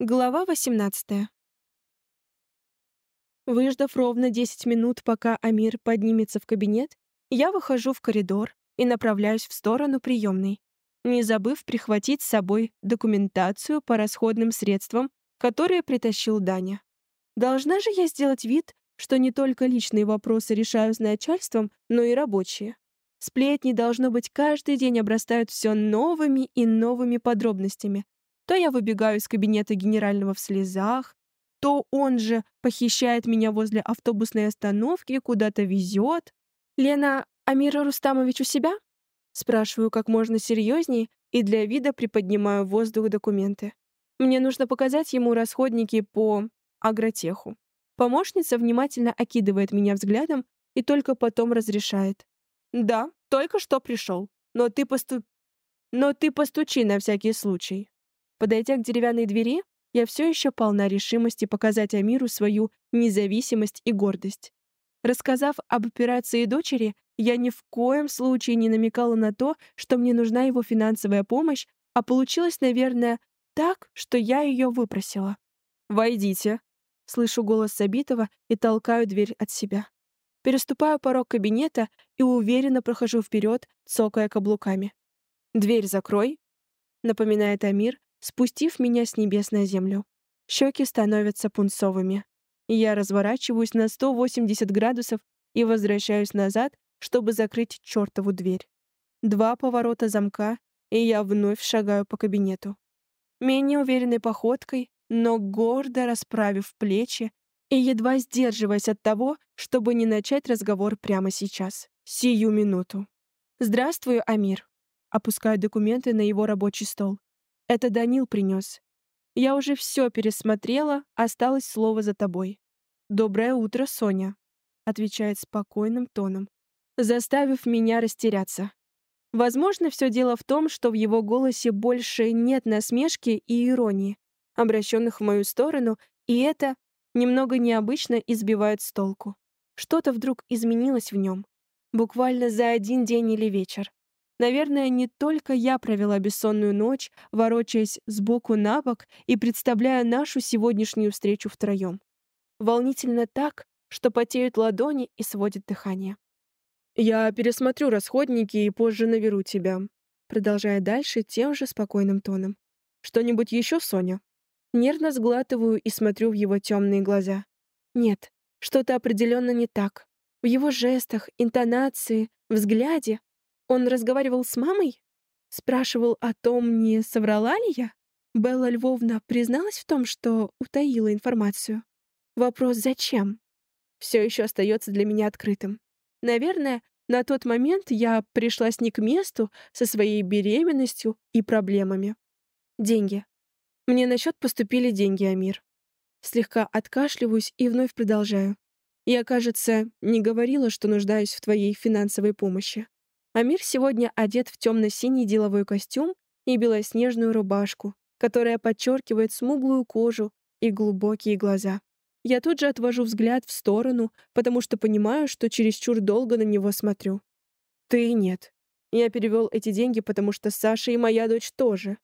Глава 18. Выждав ровно 10 минут, пока Амир поднимется в кабинет, я выхожу в коридор и направляюсь в сторону приемной, не забыв прихватить с собой документацию по расходным средствам, которые притащил Даня. Должна же я сделать вид, что не только личные вопросы решаю с начальством, но и рабочие. Сплетни, должно быть, каждый день обрастают все новыми и новыми подробностями, то я выбегаю из кабинета генерального в слезах, то он же похищает меня возле автобусной остановки, куда-то везет. «Лена, Амира Рустамович у себя?» Спрашиваю как можно серьезнее и для вида приподнимаю в воздух документы. Мне нужно показать ему расходники по агротеху. Помощница внимательно окидывает меня взглядом и только потом разрешает. «Да, только что пришел. Но ты посту... Но ты постучи на всякий случай». Подойдя к деревянной двери, я все еще полна решимости показать Амиру свою независимость и гордость. Рассказав об операции дочери, я ни в коем случае не намекала на то, что мне нужна его финансовая помощь, а получилось, наверное, так, что я ее выпросила. «Войдите», — слышу голос Сабитова и толкаю дверь от себя. Переступаю порог кабинета и уверенно прохожу вперед, цокая каблуками. «Дверь закрой», — напоминает Амир, спустив меня с небес на землю. Щеки становятся пунцовыми. Я разворачиваюсь на 180 градусов и возвращаюсь назад, чтобы закрыть чертову дверь. Два поворота замка, и я вновь шагаю по кабинету. Менее уверенной походкой, но гордо расправив плечи и едва сдерживаясь от того, чтобы не начать разговор прямо сейчас, сию минуту. «Здравствуй, Амир». Опускаю документы на его рабочий стол. Это Данил принес. Я уже все пересмотрела, осталось слово за тобой. «Доброе утро, Соня», — отвечает спокойным тоном, заставив меня растеряться. Возможно, все дело в том, что в его голосе больше нет насмешки и иронии, обращенных в мою сторону, и это немного необычно избивает с толку. Что-то вдруг изменилось в нем. Буквально за один день или вечер. Наверное, не только я провела бессонную ночь, ворочаясь сбоку на бок и представляя нашу сегодняшнюю встречу втроем. Волнительно так, что потеют ладони и сводит дыхание. «Я пересмотрю расходники и позже наверу тебя», продолжая дальше тем же спокойным тоном. «Что-нибудь еще, Соня?» Нервно сглатываю и смотрю в его темные глаза. Нет, что-то определенно не так. В его жестах, интонации, взгляде он разговаривал с мамой? Спрашивал о том, не соврала ли я? Белла Львовна призналась в том, что утаила информацию. Вопрос «зачем?» все еще остается для меня открытым. Наверное, на тот момент я пришлась не к месту со своей беременностью и проблемами. Деньги. Мне на счет поступили деньги, Амир. Слегка откашливаюсь и вновь продолжаю. Я, кажется, не говорила, что нуждаюсь в твоей финансовой помощи. Амир сегодня одет в темно-синий деловой костюм и белоснежную рубашку, которая подчеркивает смуглую кожу и глубокие глаза. Я тут же отвожу взгляд в сторону, потому что понимаю, что чересчур долго на него смотрю. «Ты нет. Я перевел эти деньги, потому что Саша и моя дочь тоже».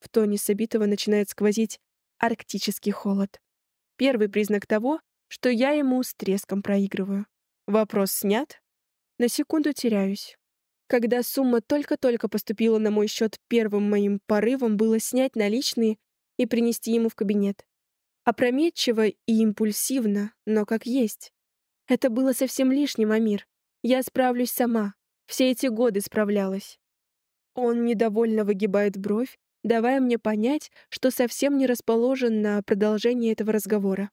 В тоне Сабитова начинает сквозить арктический холод. Первый признак того, что я ему с треском проигрываю. Вопрос снят? На секунду теряюсь. Когда сумма только-только поступила на мой счет, первым моим порывом было снять наличные и принести ему в кабинет. Опрометчиво и импульсивно, но как есть. Это было совсем лишним, Амир. Я справлюсь сама. Все эти годы справлялась. Он недовольно выгибает бровь, давая мне понять, что совсем не расположен на продолжение этого разговора.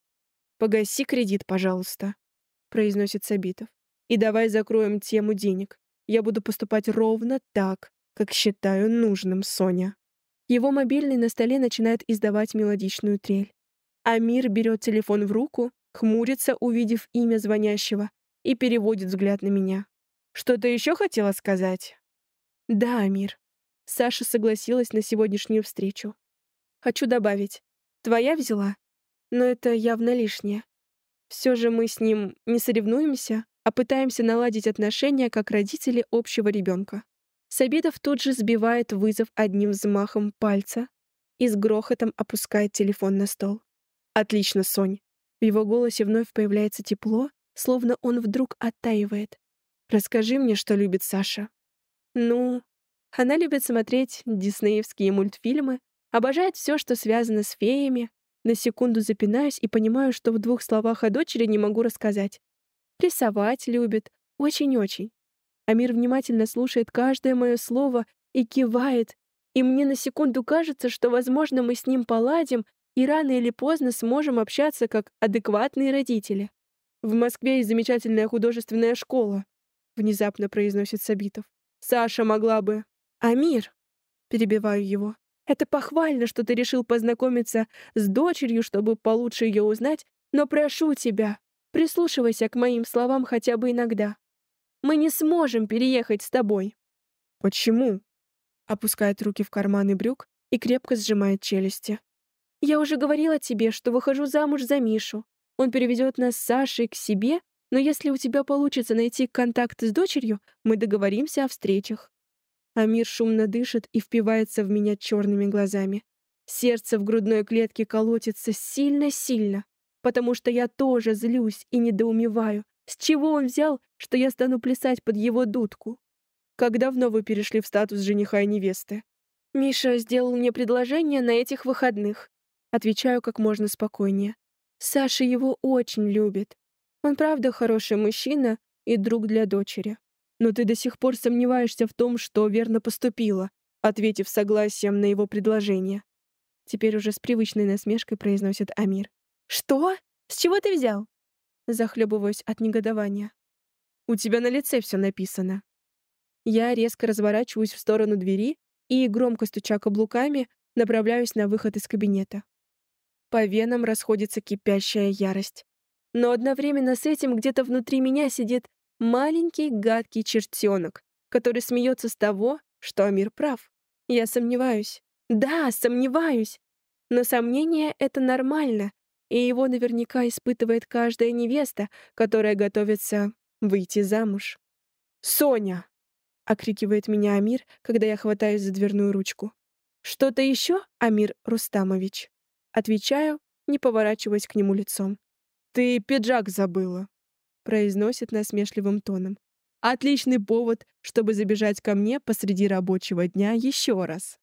«Погаси кредит, пожалуйста», — произносит Сабитов. «И давай закроем тему денег. Я буду поступать ровно так, как считаю нужным, Соня. Его мобильный на столе начинает издавать мелодичную трель. Амир берет телефон в руку, хмурится, увидев имя звонящего, и переводит взгляд на меня. «Что-то еще хотела сказать?» «Да, Амир». Саша согласилась на сегодняшнюю встречу. «Хочу добавить. Твоя взяла? Но это явно лишнее. Все же мы с ним не соревнуемся, а пытаемся наладить отношения как родители общего ребенка. Сабитов тут же сбивает вызов одним взмахом пальца, и с грохотом опускает телефон на стол. «Отлично, Сонь». В его голосе вновь появляется тепло, словно он вдруг оттаивает. «Расскажи мне, что любит Саша». «Ну...» Она любит смотреть диснеевские мультфильмы, обожает все, что связано с феями. На секунду запинаюсь и понимаю, что в двух словах о дочери не могу рассказать. Рисовать любит, очень-очень. Амир внимательно слушает каждое мое слово и кивает, и мне на секунду кажется, что, возможно, мы с ним поладим и рано или поздно сможем общаться как адекватные родители. В Москве есть замечательная художественная школа, внезапно произносит Сабитов. Саша могла бы... Амир, перебиваю его. Это похвально, что ты решил познакомиться с дочерью, чтобы получше ее узнать, но прошу тебя, прислушивайся к моим словам хотя бы иногда. Мы не сможем переехать с тобой. Почему? Опускает руки в карманы брюк и крепко сжимает челюсти. Я уже говорила тебе, что выхожу замуж за Мишу. Он переведет нас с Сашей к себе, но если у тебя получится найти контакт с дочерью, мы договоримся о встречах. Амир шумно дышит и впивается в меня черными глазами. Сердце в грудной клетке колотится сильно-сильно, потому что я тоже злюсь и недоумеваю, с чего он взял, что я стану плясать под его дудку. Как давно вы перешли в статус жениха и невесты? Миша сделал мне предложение на этих выходных. Отвечаю как можно спокойнее. Саша его очень любит. Он правда хороший мужчина и друг для дочери. Но ты до сих пор сомневаешься в том, что верно поступила, ответив согласием на его предложение. Теперь уже с привычной насмешкой произносит Амир. «Что? С чего ты взял?» Захлебываюсь от негодования. «У тебя на лице все написано». Я резко разворачиваюсь в сторону двери и, громко стуча каблуками, направляюсь на выход из кабинета. По венам расходится кипящая ярость. Но одновременно с этим где-то внутри меня сидит маленький гадкий чертенок, который смеется с того, что Амир прав. Я сомневаюсь. Да, сомневаюсь. Но сомнение — это нормально, и его наверняка испытывает каждая невеста, которая готовится выйти замуж. «Соня!» — окрикивает меня Амир, когда я хватаюсь за дверную ручку. «Что-то еще, Амир Рустамович?» Отвечаю, не поворачиваясь к нему лицом. «Ты пиджак забыла», — произносит насмешливым тоном. «Отличный повод, чтобы забежать ко мне посреди рабочего дня еще раз».